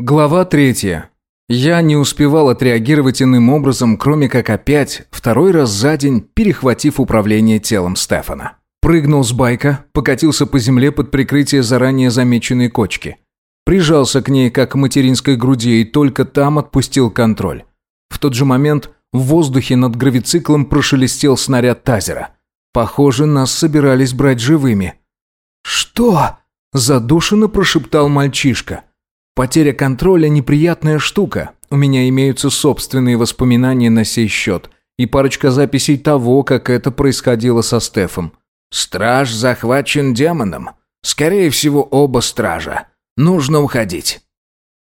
Глава третья. Я не успевал отреагировать иным образом, кроме как опять, второй раз за день, перехватив управление телом Стефана. Прыгнул с байка, покатился по земле под прикрытие заранее замеченной кочки. Прижался к ней, как к материнской груди, и только там отпустил контроль. В тот же момент в воздухе над гравициклом прошелестел снаряд тазера. Похоже, нас собирались брать живыми. «Что?» – задушенно прошептал мальчишка – Потеря контроля – неприятная штука. У меня имеются собственные воспоминания на сей счет. И парочка записей того, как это происходило со Стефом. «Страж захвачен демоном. Скорее всего, оба стража. Нужно уходить».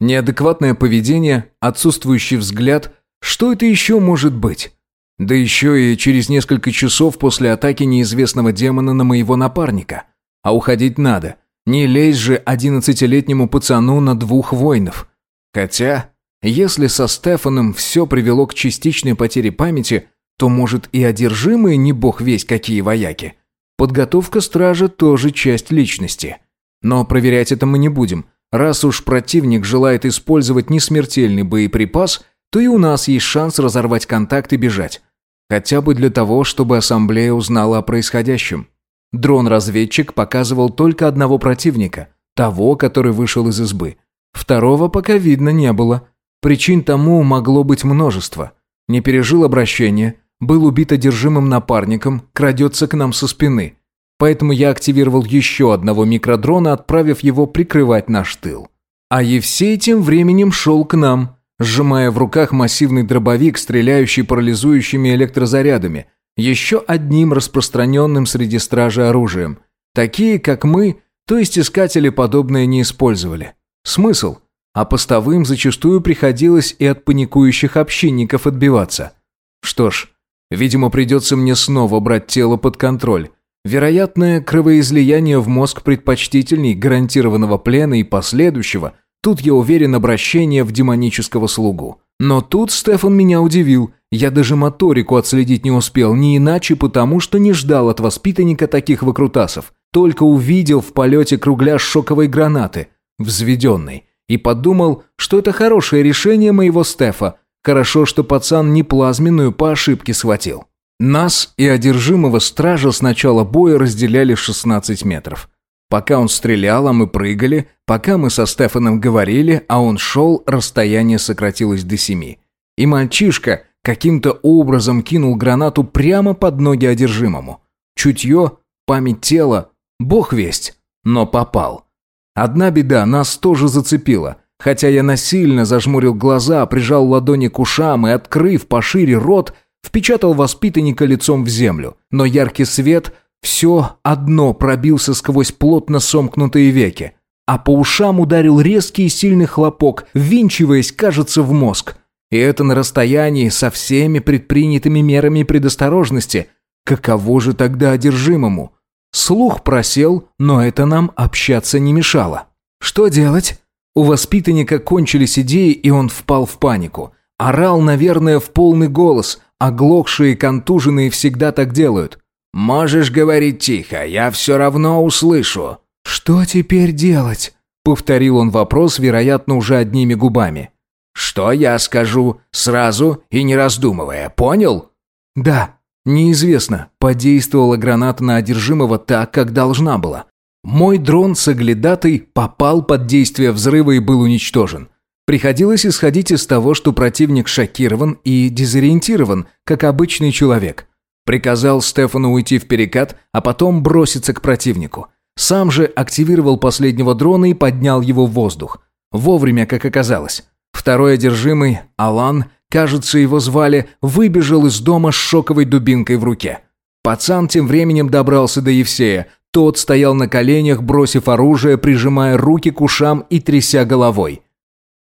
Неадекватное поведение, отсутствующий взгляд. Что это еще может быть? Да еще и через несколько часов после атаки неизвестного демона на моего напарника. А уходить надо – не лезь же одиннадцатилетнему пацану на двух воинов. Хотя, если со Стефаном все привело к частичной потере памяти, то, может, и одержимые не бог весь какие вояки. Подготовка стража тоже часть личности. Но проверять это мы не будем. Раз уж противник желает использовать несмертельный боеприпас, то и у нас есть шанс разорвать контакт и бежать. Хотя бы для того, чтобы ассамблея узнала о происходящем. Дрон-разведчик показывал только одного противника, того, который вышел из избы. Второго пока видно не было. Причин тому могло быть множество. Не пережил обращение, был убит одержимым напарником, крадется к нам со спины. Поэтому я активировал еще одного микродрона, отправив его прикрывать наш тыл. А Евсей тем временем шел к нам, сжимая в руках массивный дробовик, стреляющий парализующими электрозарядами – еще одним распространенным среди стражи оружием. Такие, как мы, то есть искатели подобное не использовали. Смысл? А постовым зачастую приходилось и от паникующих общинников отбиваться. Что ж, видимо, придется мне снова брать тело под контроль. Вероятное кровоизлияние в мозг предпочтительней гарантированного плена и последующего, тут я уверен обращение в демонического слугу. Но тут Стефан меня удивил – я даже моторику отследить не успел, не иначе потому, что не ждал от воспитанника таких выкрутасов. Только увидел в полете кругляш шоковой гранаты, взведенной, и подумал, что это хорошее решение моего Стефа. Хорошо, что пацан не плазменную по ошибке схватил. Нас и одержимого стража с начала боя разделяли 16 метров. Пока он стрелял, а мы прыгали, пока мы со Стефаном говорили, а он шел, расстояние сократилось до семи. И мальчишка, каким-то образом кинул гранату прямо под ноги одержимому. Чутье, память тела, бог весть, но попал. Одна беда, нас тоже зацепила. Хотя я насильно зажмурил глаза, прижал ладони к ушам и, открыв пошире рот, впечатал воспитанника лицом в землю. Но яркий свет все одно пробился сквозь плотно сомкнутые веки. А по ушам ударил резкий и сильный хлопок, ввинчиваясь, кажется, в мозг. И это на расстоянии со всеми предпринятыми мерами предосторожности. Каково же тогда одержимому? Слух просел, но это нам общаться не мешало. Что делать? У воспитанника кончились идеи, и он впал в панику. Орал, наверное, в полный голос. Оглохшие контуженные всегда так делают. «Можешь говорить тихо, я все равно услышу». «Что теперь делать?» Повторил он вопрос, вероятно, уже одними губами. Что я скажу, сразу и не раздумывая, понял? Да, неизвестно, подействовала граната на одержимого так, как должна была. Мой дрон с оглядатой попал под действие взрыва и был уничтожен. Приходилось исходить из того, что противник шокирован и дезориентирован, как обычный человек. Приказал Стефану уйти в перекат, а потом броситься к противнику. Сам же активировал последнего дрона и поднял его в воздух. Вовремя, как оказалось. Второй одержимый, Алан, кажется, его звали, выбежал из дома с шоковой дубинкой в руке. Пацан тем временем добрался до Евсея. Тот стоял на коленях, бросив оружие, прижимая руки к ушам и тряся головой.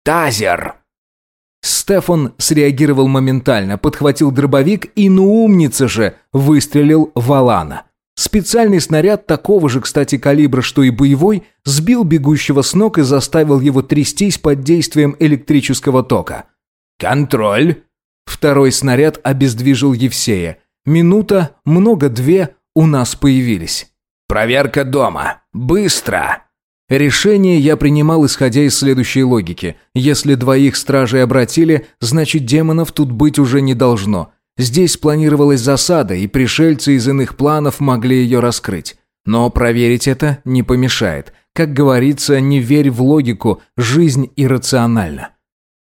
«Тазер!» Стефан среагировал моментально, подхватил дробовик и, ну умница же, выстрелил в Алана. Специальный снаряд такого же, кстати, калибра, что и боевой, сбил бегущего с ног и заставил его трястись под действием электрического тока. «Контроль!» Второй снаряд обездвижил Евсея. Минута, много две, у нас появились. «Проверка дома! Быстро!» Решение я принимал, исходя из следующей логики. Если двоих стражей обратили, значит демонов тут быть уже не должно. Здесь планировалась засада, и пришельцы из иных планов могли ее раскрыть. Но проверить это не помешает. Как говорится, не верь в логику, жизнь иррациональна.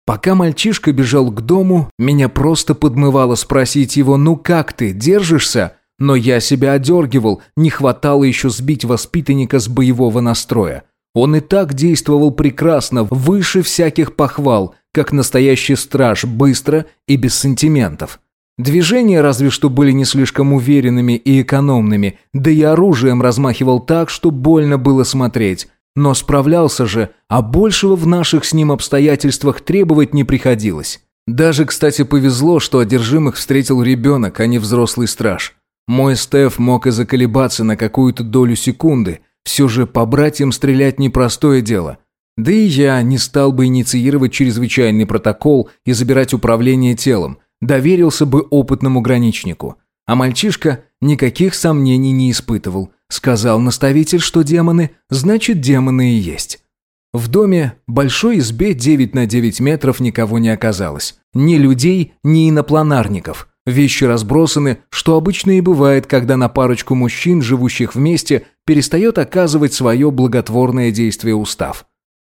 Пока мальчишка бежал к дому, меня просто подмывало спросить его «Ну как ты, держишься?» Но я себя одергивал, не хватало еще сбить воспитанника с боевого настроя. Он и так действовал прекрасно, выше всяких похвал, как настоящий страж, быстро и без сантиментов. Движения разве что были не слишком уверенными и экономными, да и оружием размахивал так, что больно было смотреть. Но справлялся же, а большего в наших с ним обстоятельствах требовать не приходилось. Даже, кстати, повезло, что одержимых встретил ребенок, а не взрослый страж. Мой Стеф мог и заколебаться на какую-то долю секунды – все же по братьям стрелять непростое дело. Да и я не стал бы инициировать чрезвычайный протокол и забирать управление телом. Доверился бы опытному граничнику. А мальчишка никаких сомнений не испытывал. Сказал наставитель, что демоны, значит демоны и есть. В доме большой избе 9 на 9 метров никого не оказалось. Ни людей, ни инопланарников. Вещи разбросаны, что обычно и бывает, когда на парочку мужчин, живущих вместе, перестает оказывать свое благотворное действие устав.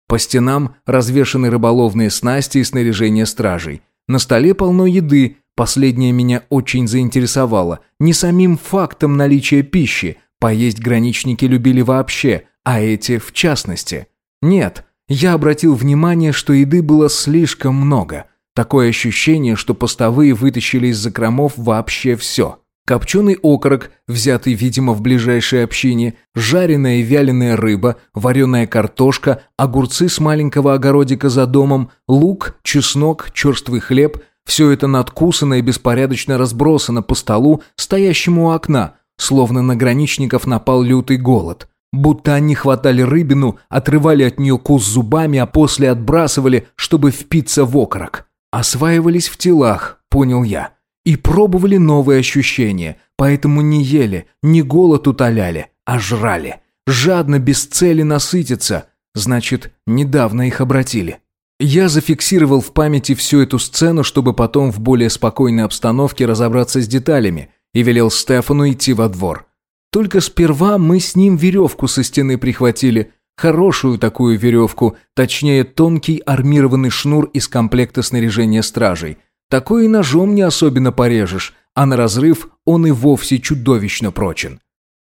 По стенам развешаны рыболовные снасти и снаряжение стражей. На столе полно еды, последнее меня очень заинтересовало. Не самим фактом наличия пищи, поесть граничники любили вообще, а эти в частности. Нет, я обратил внимание, что еды было слишком много – Такое ощущение, что постовые вытащили из закромов вообще все. Копченый окорок, взятый, видимо, в ближайшей общине, жареная и вяленая рыба, вареная картошка, огурцы с маленького огородика за домом, лук, чеснок, черствый хлеб – все это надкусано и беспорядочно разбросано по столу, стоящему у окна, словно на граничников напал лютый голод. Будто они хватали рыбину, отрывали от нее кус зубами, а после отбрасывали, чтобы впиться в окорок. Осваивались в телах, понял я. И пробовали новые ощущения, поэтому не ели, не голод утоляли, а жрали. Жадно, без цели насытиться. Значит, недавно их обратили. Я зафиксировал в памяти всю эту сцену, чтобы потом в более спокойной обстановке разобраться с деталями, и велел Стефану идти во двор. Только сперва мы с ним веревку со стены прихватили, Хорошую такую веревку, точнее тонкий армированный шнур из комплекта снаряжения стражей. Такой и ножом не особенно порежешь, а на разрыв он и вовсе чудовищно прочен.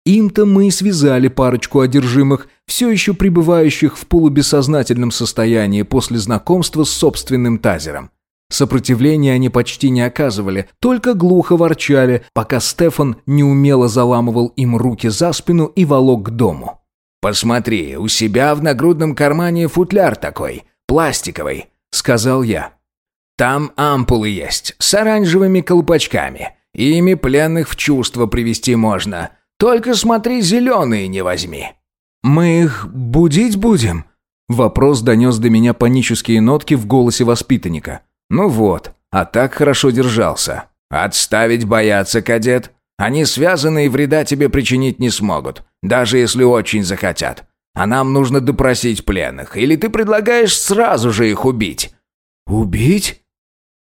Им-то мы и связали парочку одержимых, все еще пребывающих в полубессознательном состоянии после знакомства с собственным тазером. Сопротивления они почти не оказывали, только глухо ворчали, пока Стефан неумело заламывал им руки за спину и волок к дому. «Посмотри, у себя в нагрудном кармане футляр такой, пластиковый», — сказал я. «Там ампулы есть, с оранжевыми колпачками. Ими пленных в чувство привести можно. Только смотри, зеленые не возьми». «Мы их будить будем?» Вопрос донес до меня панические нотки в голосе воспитанника. «Ну вот, а так хорошо держался». «Отставить бояться, кадет. Они связаны и вреда тебе причинить не смогут, даже если очень захотят. А нам нужно допросить пленных, или ты предлагаешь сразу же их убить?» «Убить?»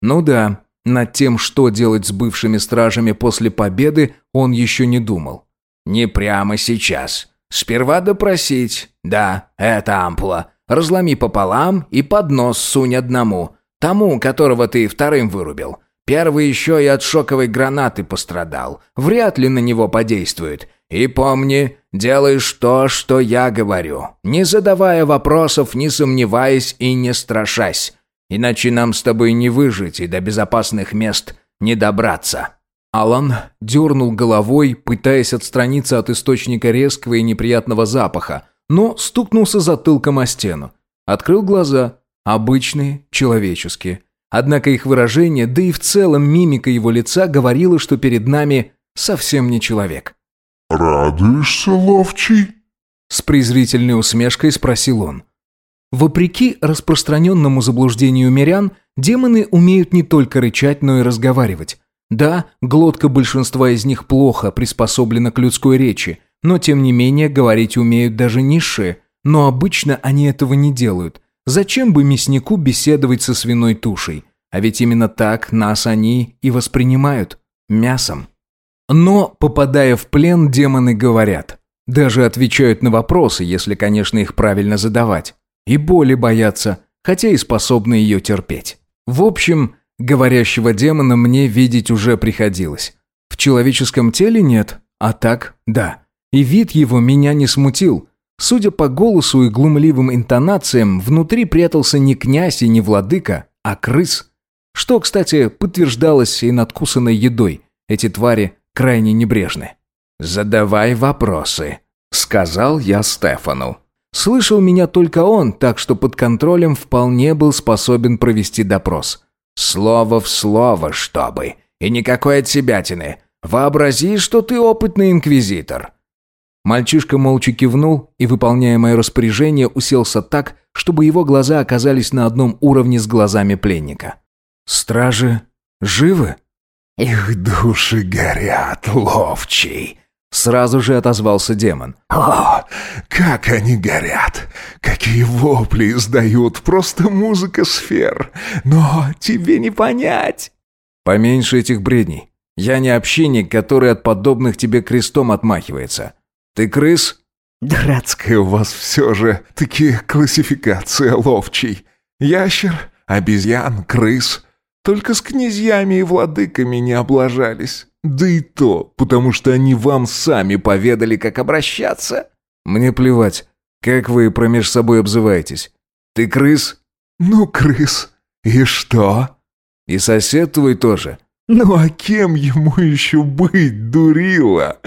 «Ну да, над тем, что делать с бывшими стражами после победы, он еще не думал». «Не прямо сейчас. Сперва допросить. Да, это ампула. Разломи пополам и под нос сунь одному. Тому, которого ты вторым вырубил. Первый еще и от шоковой гранаты пострадал. Вряд ли на него подействует. И помни, делаешь то, что я говорю, не задавая вопросов, не сомневаясь и не страшась. Иначе нам с тобой не выжить и до безопасных мест не добраться». Алан дернул головой, пытаясь отстраниться от источника резкого и неприятного запаха, но стукнулся затылком о стену. Открыл глаза. Обычные, человеческие. Однако их выражение, да и в целом мимика его лица говорила, что перед нами совсем не человек. «Радуешься, ловчий?» С презрительной усмешкой спросил он. Вопреки распространенному заблуждению мирян, демоны умеют не только рычать, но и разговаривать. Да, глотка большинства из них плохо приспособлена к людской речи, но тем не менее говорить умеют даже низшие. Но обычно они этого не делают. Зачем бы мяснику беседовать со свиной тушей? А ведь именно так нас они и воспринимают. Мясом. Но, попадая в плен, демоны говорят. Даже отвечают на вопросы, если, конечно, их правильно задавать. И боли боятся, хотя и способны ее терпеть. В общем, говорящего демона мне видеть уже приходилось. В человеческом теле нет, а так – да. И вид его меня не смутил. Судя по голосу и глумливым интонациям, внутри прятался не князь и не владыка, а крыс. Что, кстати, подтверждалось и надкусанной едой. Эти твари крайне небрежны. «Задавай вопросы», — сказал я Стефану. Слышал меня только он, так что под контролем вполне был способен провести допрос. «Слово в слово, чтобы. И никакой отсебятины. Вообрази, что ты опытный инквизитор». Мальчишка молча кивнул и, выполняя мое распоряжение, уселся так, чтобы его глаза оказались на одном уровне с глазами пленника. «Стражи живы?» «Их души горят, ловчий!» Сразу же отозвался демон. «О, как они горят! Какие вопли издают! Просто музыка сфер! Но тебе не понять!» «Поменьше этих бредней. Я не общинник, который от подобных тебе крестом отмахивается. Ты крыс?» «Дурацкая у вас все же такие классификация ловчий. Ящер, обезьян, крыс. Только с князьями и владыками не облажались. Да и то, потому что они вам сами поведали, как обращаться. Мне плевать, как вы промеж собой обзываетесь. Ты крыс? Ну, крыс. И что? И сосед твой тоже. Ну а кем ему еще быть, дурила?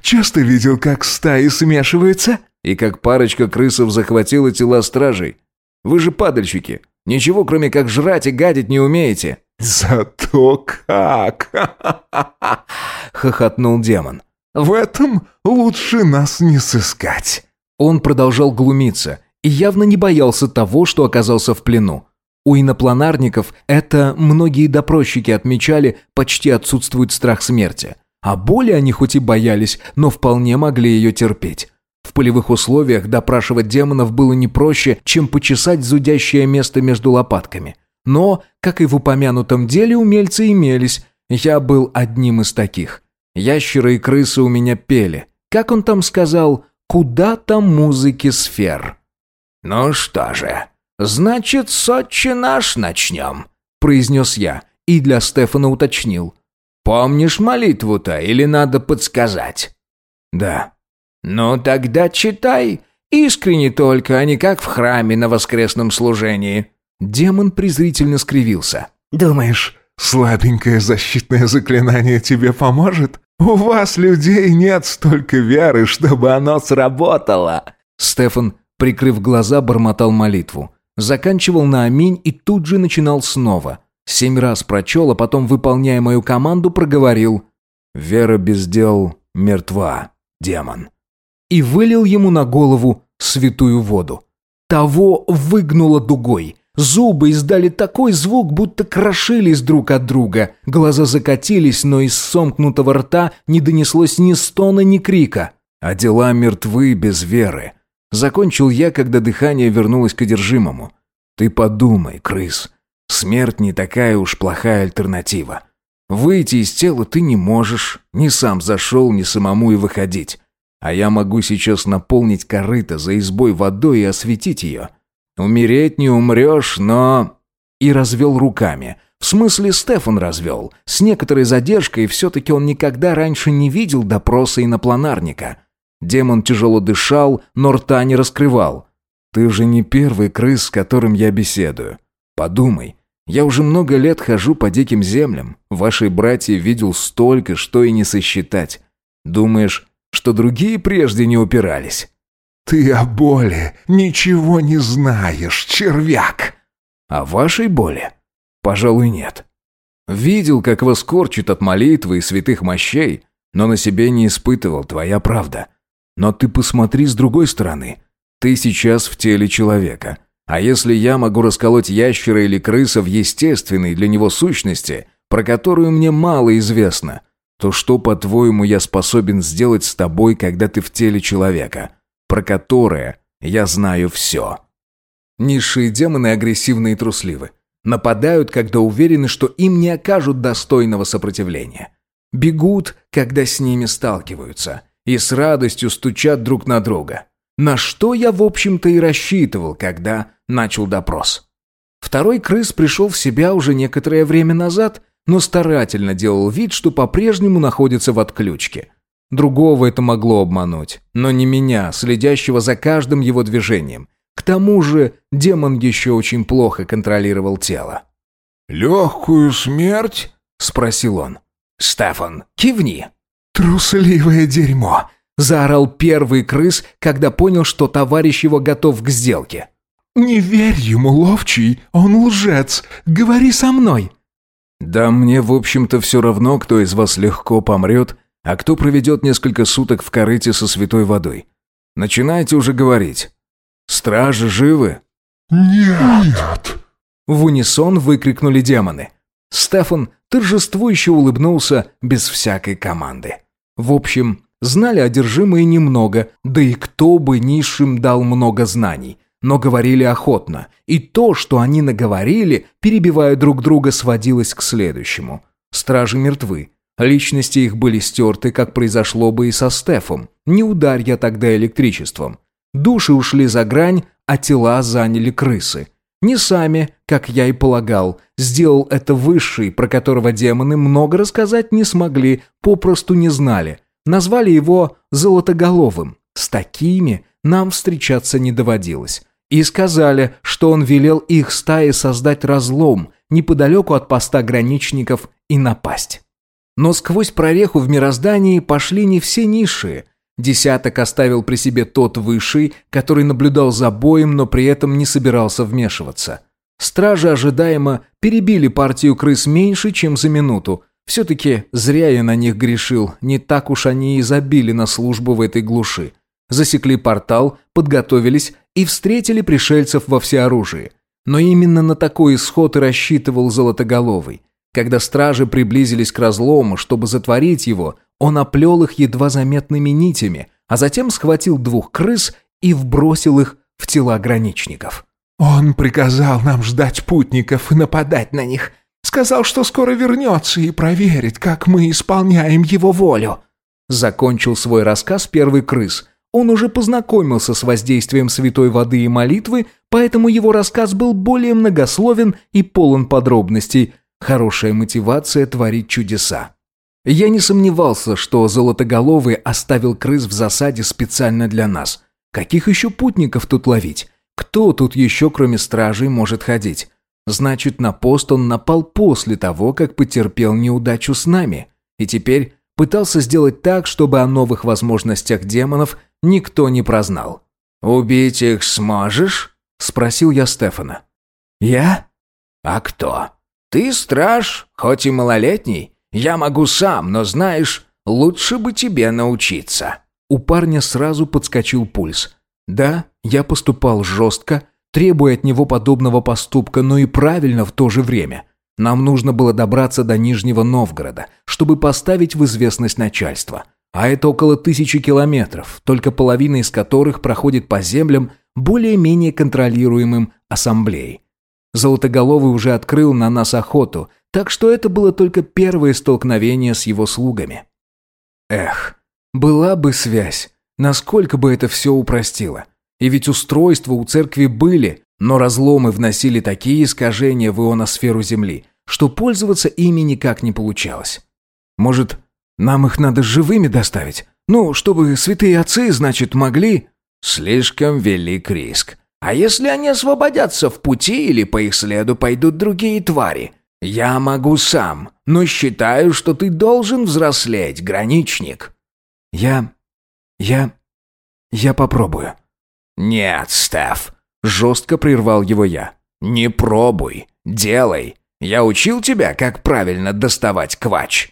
Часто видел, как стаи смешиваются? И как парочка крысов захватила тела стражей. Вы же падальщики. Ничего, кроме как жрать и гадить, не умеете». «Зато как!» — хохотнул демон. «В этом лучше нас не сыскать». Он продолжал глумиться и явно не боялся того, что оказался в плену. У инопланарников это многие допросчики отмечали, почти отсутствует страх смерти. А боли они хоть и боялись, но вполне могли ее терпеть. В полевых условиях допрашивать демонов было не проще, чем почесать зудящее место между лопатками. Но, как и в упомянутом деле, умельцы имелись. Я был одним из таких. Ящеры и крысы у меня пели. Как он там сказал, куда там музыки сфер. «Ну что же, значит, Сочи наш начнем», — произнес я и для Стефана уточнил. «Помнишь молитву-то или надо подсказать?» «Да», «Ну тогда читай. Искренне только, а не как в храме на воскресном служении». Демон презрительно скривился. «Думаешь, слабенькое защитное заклинание тебе поможет? У вас, людей, нет столько веры, чтобы оно сработало!» Стефан, прикрыв глаза, бормотал молитву. Заканчивал на аминь и тут же начинал снова. Семь раз прочел, а потом, выполняя мою команду, проговорил. «Вера без дел мертва, демон» и вылил ему на голову святую воду. Того выгнуло дугой. Зубы издали такой звук, будто крошились друг от друга. Глаза закатились, но из сомкнутого рта не донеслось ни стона, ни крика. А дела мертвы без веры. Закончил я, когда дыхание вернулось к одержимому. Ты подумай, крыс. Смерть не такая уж плохая альтернатива. Выйти из тела ты не можешь. Ни сам зашел, ни самому и выходить. А я могу сейчас наполнить корыто за избой водой и осветить ее. Умереть не умрешь, но...» И развел руками. В смысле, Стефан развел. С некоторой задержкой все-таки он никогда раньше не видел допроса инопланарника. Демон тяжело дышал, но рта не раскрывал. «Ты же не первый крыс, с которым я беседую. Подумай, я уже много лет хожу по диким землям. Ваши братья видел столько, что и не сосчитать. Думаешь, что другие прежде не упирались. «Ты о боли ничего не знаешь, червяк!» «О вашей боли? Пожалуй, нет. Видел, как вас корчит от молитвы и святых мощей, но на себе не испытывал, твоя правда. Но ты посмотри с другой стороны. Ты сейчас в теле человека. А если я могу расколоть ящера или крыса в естественной для него сущности, про которую мне мало известно, то что, по-твоему, я способен сделать с тобой, когда ты в теле человека, про которое я знаю все. Низшие демоны агрессивны и трусливы. Нападают, когда уверены, что им не окажут достойного сопротивления. Бегут, когда с ними сталкиваются. И с радостью стучат друг на друга. На что я, в общем-то, и рассчитывал, когда начал допрос. Второй крыс пришел в себя уже некоторое время назад, но старательно делал вид, что по-прежнему находится в отключке. Другого это могло обмануть, но не меня, следящего за каждым его движением. К тому же демон еще очень плохо контролировал тело. «Легкую смерть?» — спросил он. «Стефан, кивни». «Трусливое дерьмо!» — заорал первый крыс, когда понял, что товарищ его готов к сделке. «Не верь ему, ловчий, он лжец. Говори со мной». «Да мне, в общем-то, все равно, кто из вас легко помрет, а кто проведет несколько суток в корыте со святой водой. Начинайте уже говорить. Стражи живы?» «Нет!» В унисон выкрикнули демоны. Стефан торжествующе улыбнулся без всякой команды. В общем, знали одержимые немного, да и кто бы низшим дал много знаний, но говорили охотно, и то, что они наговорили, перебивая друг друга, сводилось к следующему. Стражи мертвы, личности их были стерты, как произошло бы и со Стефом, не ударь я тогда электричеством. Души ушли за грань, а тела заняли крысы. Не сами, как я и полагал, сделал это высший, про которого демоны много рассказать не смогли, попросту не знали. Назвали его «золотоголовым». С такими нам встречаться не доводилось. И сказали, что он велел их стае создать разлом неподалеку от поста граничников и напасть. Но сквозь прореху в мироздании пошли не все низшие, Десяток оставил при себе тот высший, который наблюдал за боем, но при этом не собирался вмешиваться. Стражи ожидаемо перебили партию крыс меньше, чем за минуту. Все-таки зря я на них грешил, не так уж они и забили на службу в этой глуши. Засекли портал, подготовились и встретили пришельцев во всеоружии. Но именно на такой исход и рассчитывал Золотоголовый. Когда стражи приблизились к разлому, чтобы затворить его, он оплел их едва заметными нитями, а затем схватил двух крыс и вбросил их в тела граничников. «Он приказал нам ждать путников и нападать на них. Сказал, что скоро вернется и проверит, как мы исполняем его волю». Закончил свой рассказ первый крыс. Он уже познакомился с воздействием святой воды и молитвы, поэтому его рассказ был более многословен и полон подробностей. Хорошая мотивация творить чудеса. Я не сомневался, что Золотоголовый оставил крыс в засаде специально для нас. Каких еще путников тут ловить? Кто тут еще, кроме стражей, может ходить? Значит, на пост он напал после того, как потерпел неудачу с нами. И теперь пытался сделать так, чтобы о новых возможностях демонов никто не прознал. «Убить их сможешь?» – спросил я Стефана. «Я?» «А кто? Ты страж, хоть и малолетний, я могу сам, но знаешь, лучше бы тебе научиться». У парня сразу подскочил пульс. Да, я поступал жестко, требуя от него подобного поступка, но и правильно в то же время. Нам нужно было добраться до Нижнего Новгорода, чтобы поставить в известность начальство. А это около тысячи километров, только половина из которых проходит по землям, более-менее контролируемым ассамблеей. Золотоголовый уже открыл на нас охоту, так что это было только первое столкновение с его слугами. Эх, была бы связь, насколько бы это все упростило. И ведь устройства у церкви были, но разломы вносили такие искажения в ионосферу Земли, что пользоваться ими никак не получалось. Может, нам их надо живыми доставить? Ну, чтобы святые отцы, значит, могли... Слишком велик риск. А если они освободятся в пути или по их следу пойдут другие твари? Я могу сам, но считаю, что ты должен взрослеть, граничник. Я... я... я попробую. Нет, Стеф, жестко прервал его я. Не пробуй, делай. Я учил тебя, как правильно доставать квач.